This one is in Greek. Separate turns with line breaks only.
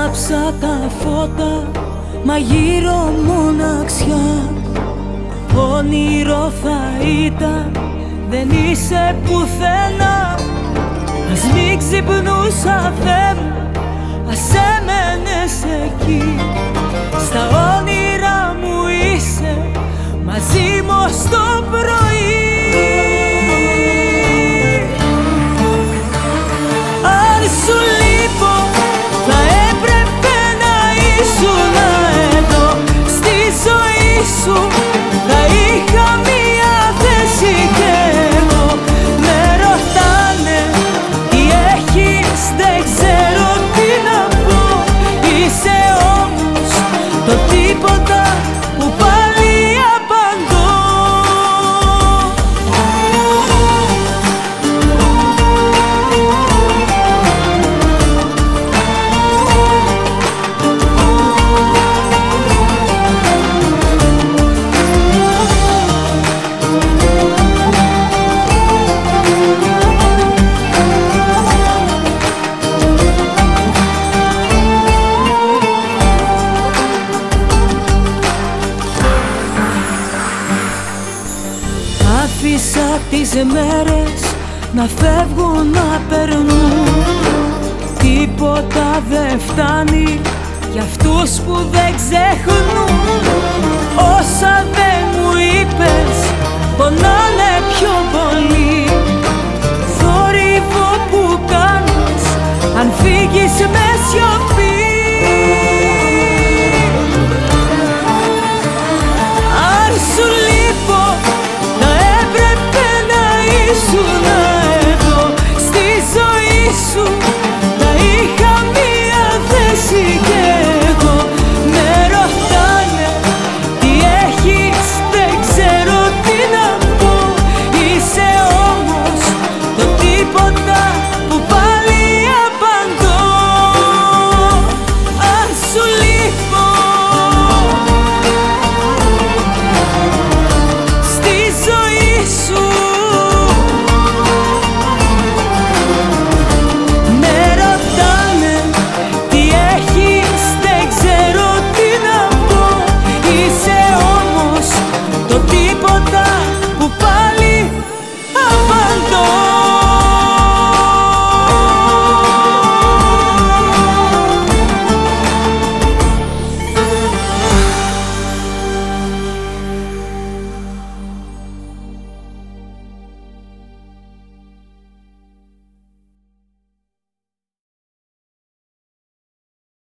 Ανάψα τα φώτα, μα γύρω μοναξιά Όνειρο θα ήταν, δεν είσαι πουθενά. Ας μην ξυπνούσα Θεέ μου, ας εκεί. Στα isso. Τις μέρες να φεύγουν να περνούν. Τίποτα δεν φτάνει για αυτούς που δεν ξεχνούν. Όσα δεν μου είπες πονάνε πιο πολύ. Θόρυβο που κάνεις αν φύγεις με σιωπή